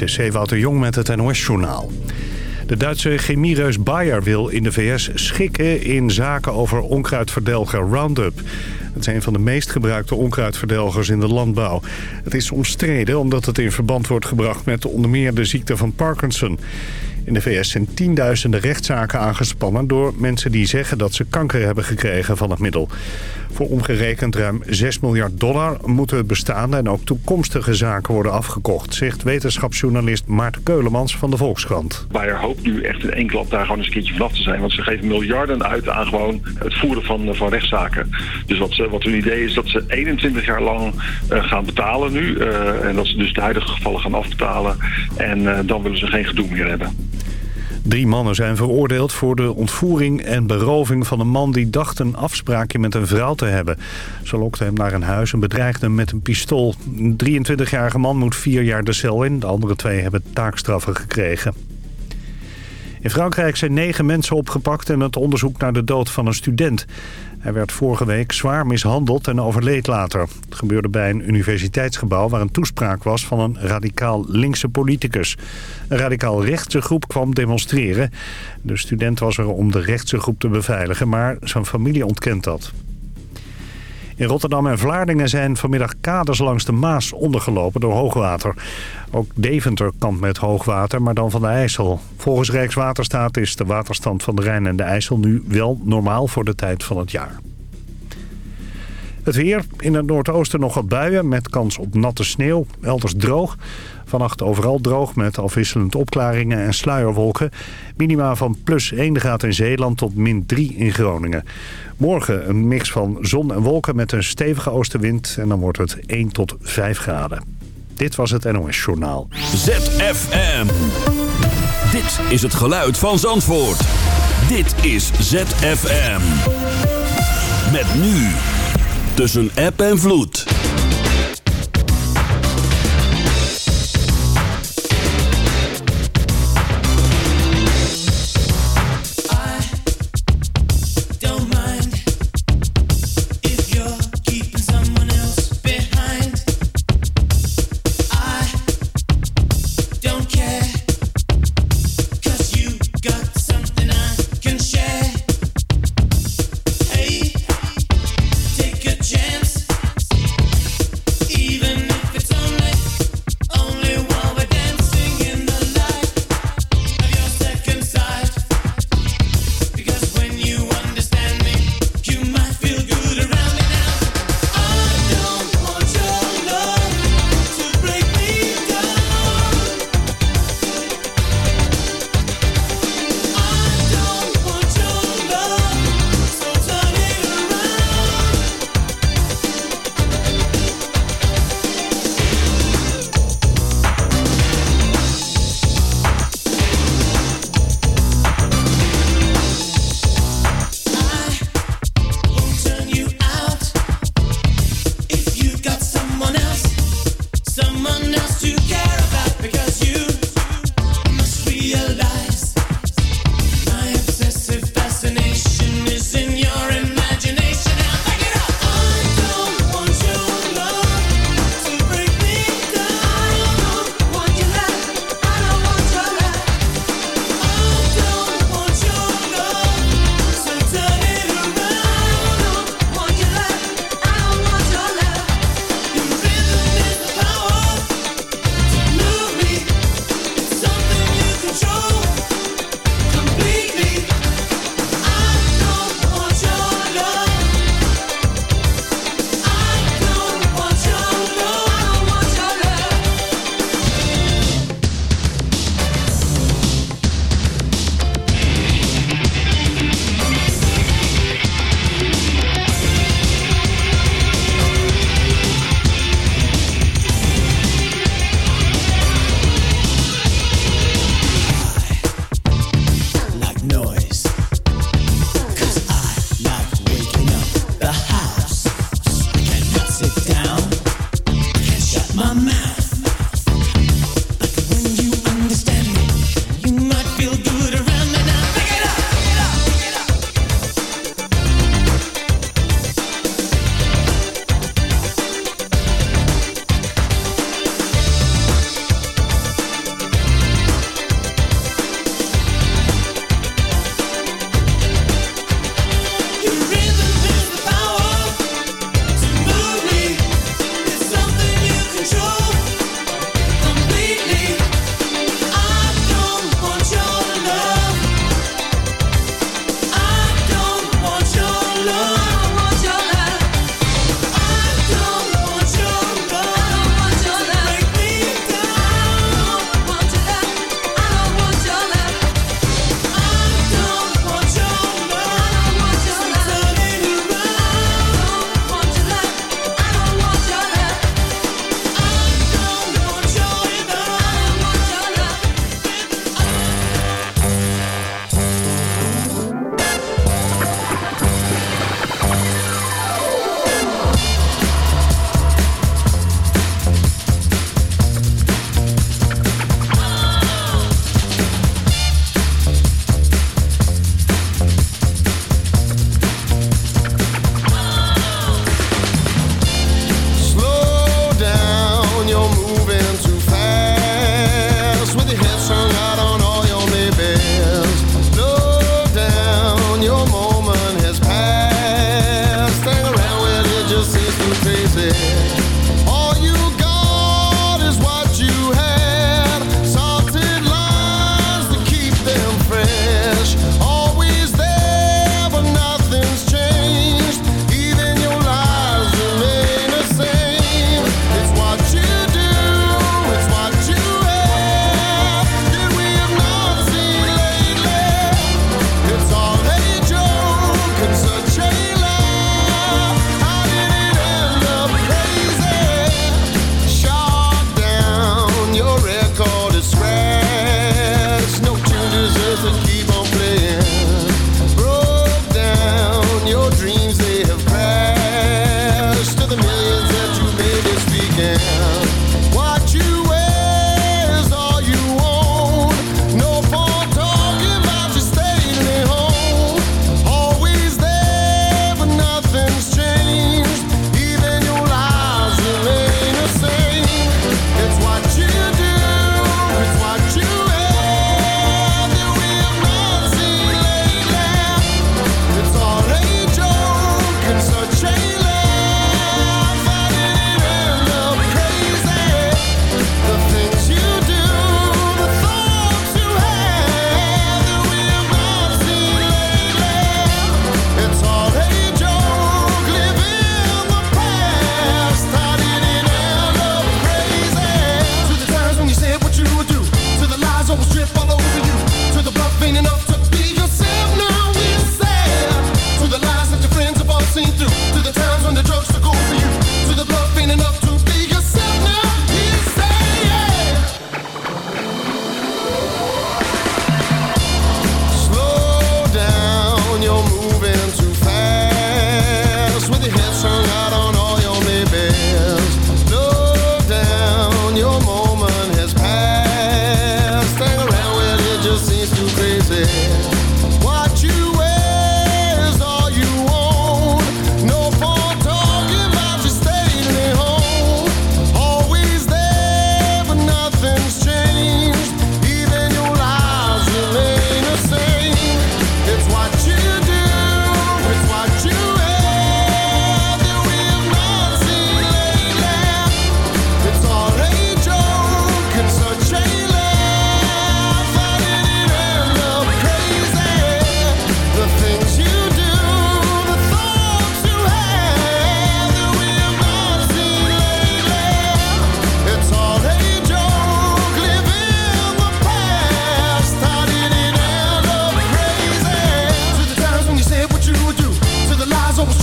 Dit is Jong met het NOS-journaal. De Duitse chemiereus Bayer wil in de VS schikken in zaken over onkruidverdelger Roundup. Het is een van de meest gebruikte onkruidverdelgers in de landbouw. Het is omstreden omdat het in verband wordt gebracht met onder meer de ziekte van Parkinson. In de VS zijn tienduizenden rechtszaken aangespannen door mensen die zeggen dat ze kanker hebben gekregen van het middel. Voor omgerekend ruim 6 miljard dollar moeten bestaande en ook toekomstige zaken worden afgekocht, zegt wetenschapsjournalist Maarten Keulemans van de Volkskrant. Bayer hoopt nu echt in één klap daar gewoon eens een keertje vanaf te zijn, want ze geven miljarden uit aan gewoon het voeren van, van rechtszaken. Dus wat, wat hun idee is dat ze 21 jaar lang uh, gaan betalen nu uh, en dat ze dus de huidige gevallen gaan afbetalen en dan willen ze geen gedoe meer hebben. Drie mannen zijn veroordeeld voor de ontvoering en beroving van een man die dacht een afspraakje met een vrouw te hebben. Ze lokte hem naar een huis en bedreigde hem met een pistool. Een 23-jarige man moet vier jaar de cel in. De andere twee hebben taakstraffen gekregen. In Frankrijk zijn negen mensen opgepakt in het onderzoek naar de dood van een student. Hij werd vorige week zwaar mishandeld en overleed later. Het gebeurde bij een universiteitsgebouw waar een toespraak was van een radicaal linkse politicus. Een radicaal rechtse groep kwam demonstreren. De student was er om de rechtse groep te beveiligen, maar zijn familie ontkent dat. In Rotterdam en Vlaardingen zijn vanmiddag kaders langs de Maas ondergelopen door hoogwater. Ook Deventer kampt met hoogwater, maar dan van de IJssel. Volgens Rijkswaterstaat is de waterstand van de Rijn en de IJssel nu wel normaal voor de tijd van het jaar. Het weer. In het noordoosten nog wat buien met kans op natte sneeuw. Elders droog. Vannacht overal droog met afwisselend opklaringen en sluierwolken. Minima van plus 1 graad in Zeeland tot min 3 in Groningen. Morgen een mix van zon en wolken met een stevige oostenwind. En dan wordt het 1 tot 5 graden. Dit was het NOS Journaal. ZFM. Dit is het geluid van Zandvoort. Dit is ZFM. Met nu. Tussen app en vloed.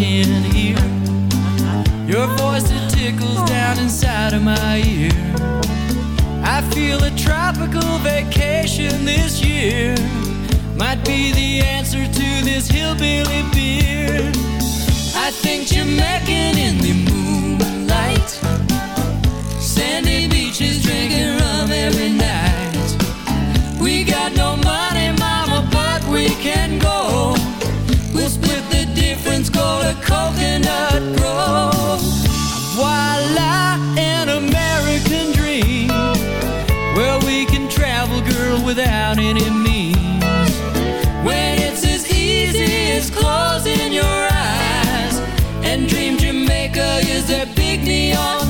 can hear. Your voice it tickles down inside of my ear. I feel a tropical vacation this year might be the answer to this hillbilly beer. I think you're making in the moonlight, sandy beaches drinking. Heaven's called a coconut grove. Voila, an American dream. Where well, we can travel, girl, without any means. When it's as easy as closing your eyes. And Dream Jamaica is a big neon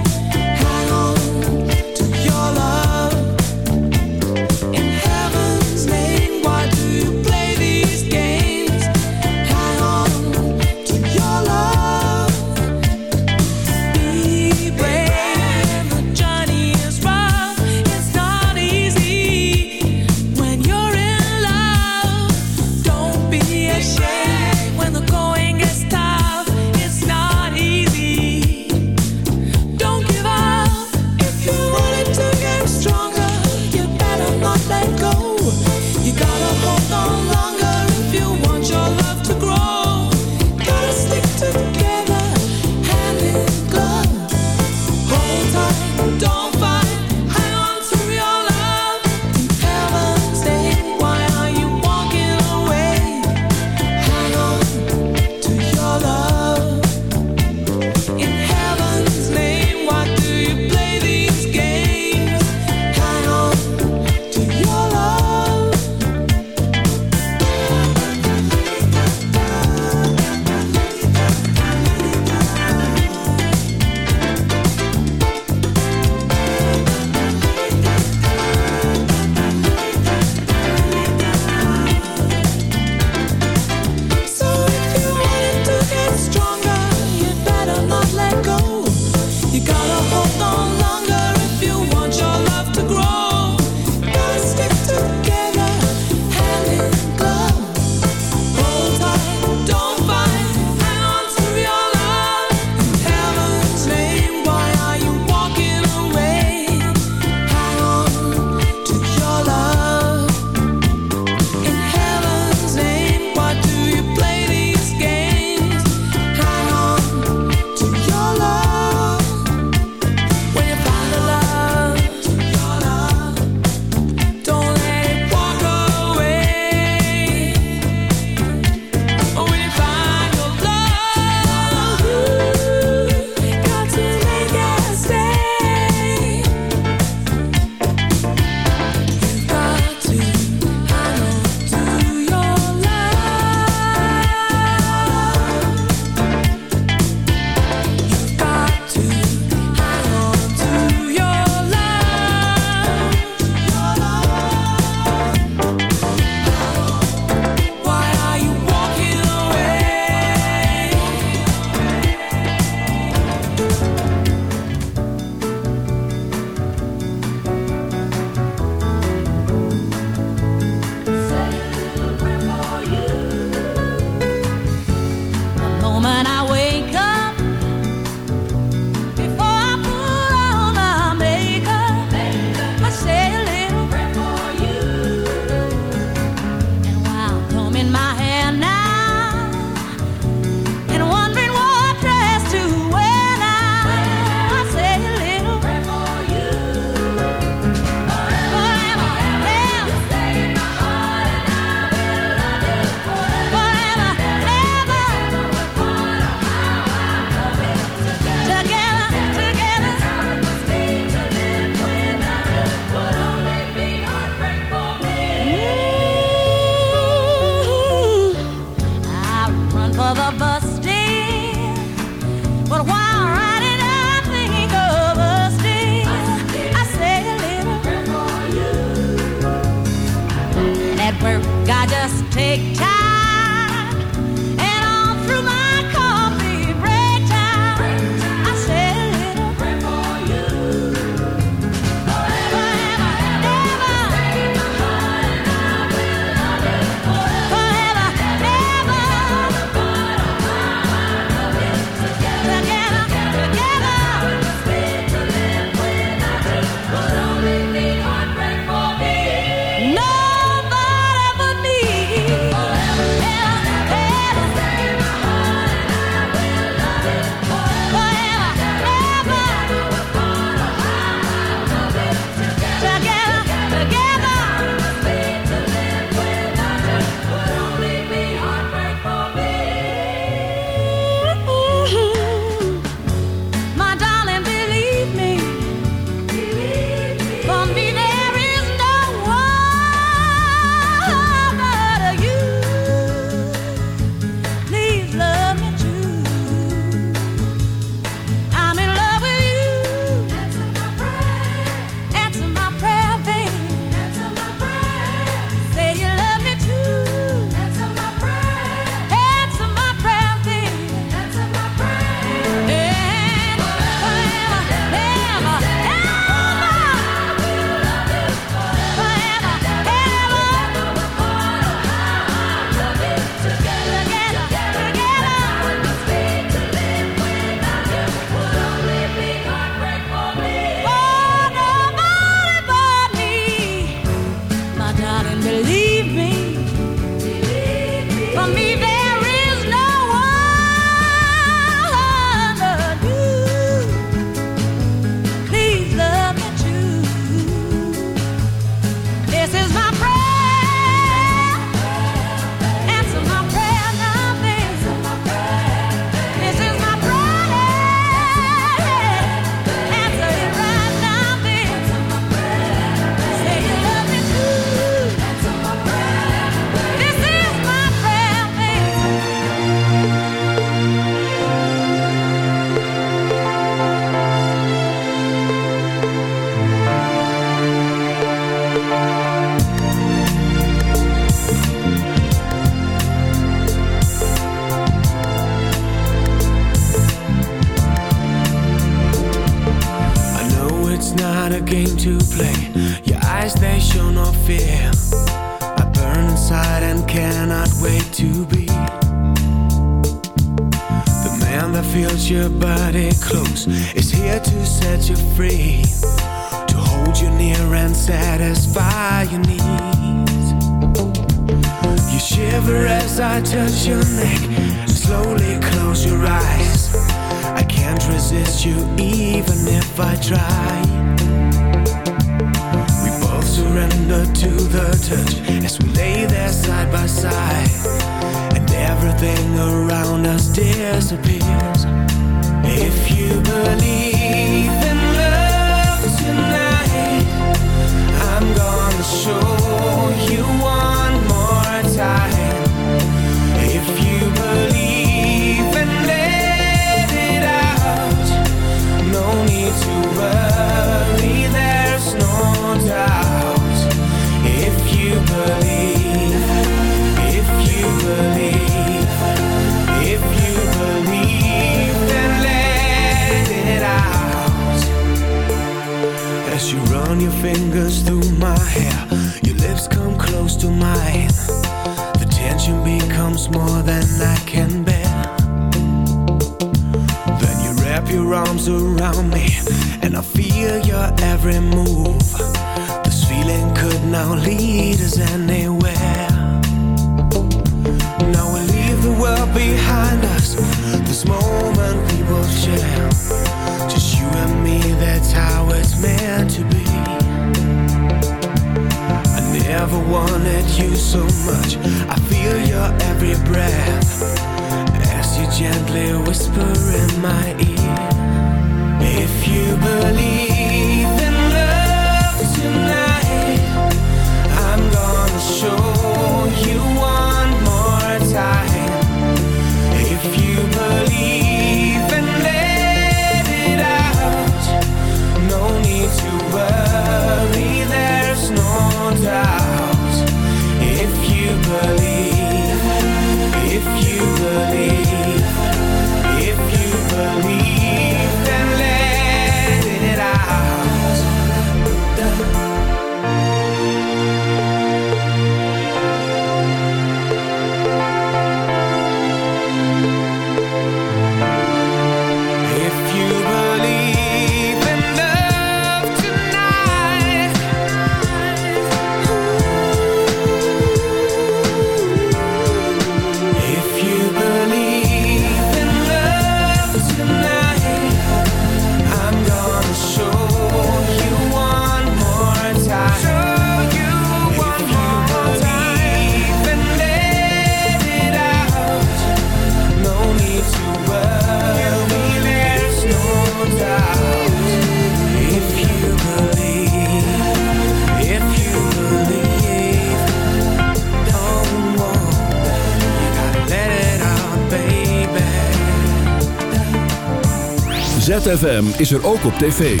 ZFM is er ook op tv.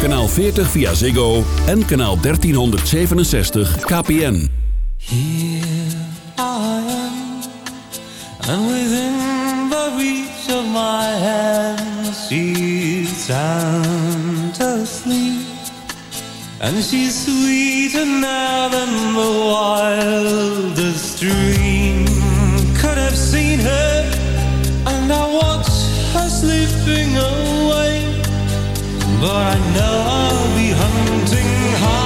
Kanaal 40 via Ziggo en kanaal 1367 KPN. Here I am, and within the reach of my hand, she's sound asleep. And she's sweeter now than the wildest dream could have seen her, and I watch her sleeping on But I know I'll be hunting hard.